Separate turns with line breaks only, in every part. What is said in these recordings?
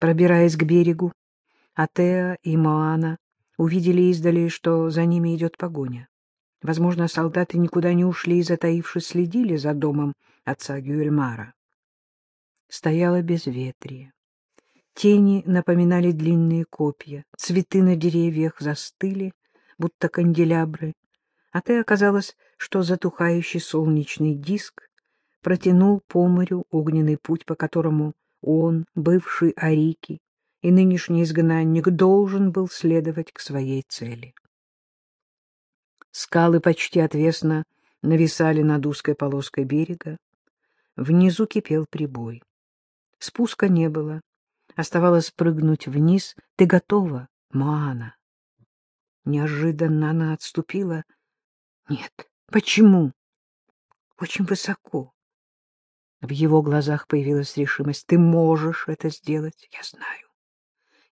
Пробираясь к берегу, Атеа и Моана увидели издали, что за ними идет погоня. Возможно, солдаты никуда не ушли и, затаившись, следили за домом отца Гюэльмара. Стояло безветрие. Тени напоминали длинные копья, цветы на деревьях застыли, будто канделябры, а оказалось, что затухающий солнечный диск протянул по морю огненный путь, по которому он, бывший Арики и нынешний изгнанник, должен был следовать к своей цели. Скалы почти отвесно нависали над узкой полоской берега. Внизу кипел прибой. Спуска не было. Оставалось прыгнуть вниз. Ты готова, Моана? Неожиданно она отступила. Нет. Почему? Очень высоко. В его глазах появилась решимость. Ты можешь это сделать, я знаю.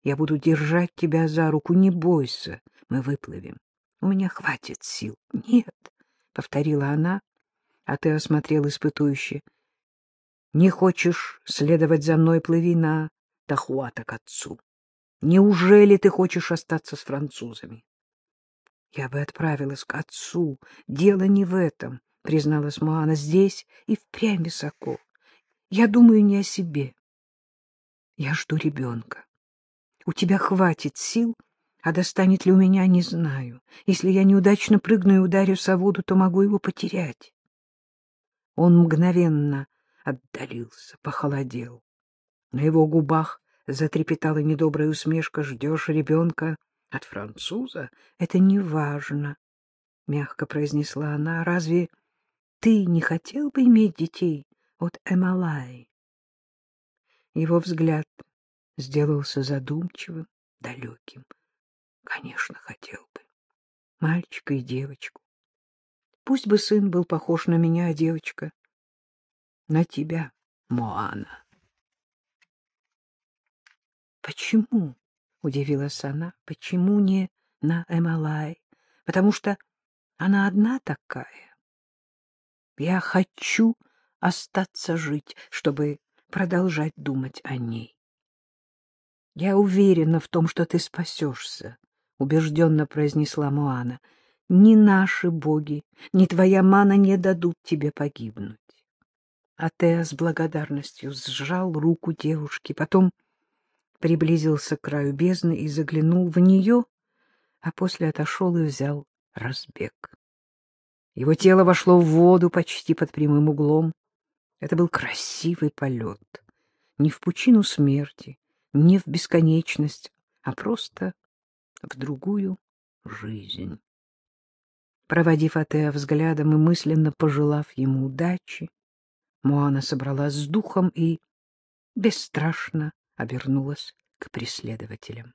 Я буду держать тебя за руку, не бойся, мы выплывем. У меня хватит сил. Нет, — повторила она, а ты осмотрел испытующе. Не хочешь следовать за мной, плыви на Тахуата к отцу. Неужели ты хочешь остаться с французами? Я бы отправилась к отцу. Дело не в этом, — призналась Моана. Здесь и впрямь высоко. Я думаю не о себе. Я жду ребенка. У тебя хватит сил, а достанет ли у меня, не знаю. Если я неудачно прыгну и ударюсь о воду, то могу его потерять. Он мгновенно отдалился, похолодел. На его губах затрепетала недобрая усмешка. «Ждешь ребенка от француза? Это не важно», — мягко произнесла она. «Разве ты не хотел бы иметь детей от Эмалай?» Его взгляд сделался задумчивым, далеким. Конечно, хотел бы. Мальчика и девочку. Пусть бы сын был похож на меня, а девочка — на тебя, Моана. Почему? — удивилась она. Почему не на Эмалай? Потому что она одна такая. Я хочу остаться жить, чтобы продолжать думать о ней. Я уверена в том, что ты спасешься, — убежденно произнесла Моана. Ни наши боги, ни твоя мана не дадут тебе погибнуть. А Теа с благодарностью сжал руку девушки, потом приблизился к краю бездны и заглянул в нее, а после отошел и взял разбег. Его тело вошло в воду почти под прямым углом. Это был красивый полет. Не в пучину смерти, не в бесконечность, а просто в другую жизнь. Проводив Атеа взглядом и мысленно пожелав ему удачи, Моана собралась с духом и бесстрашно обернулась к преследователям.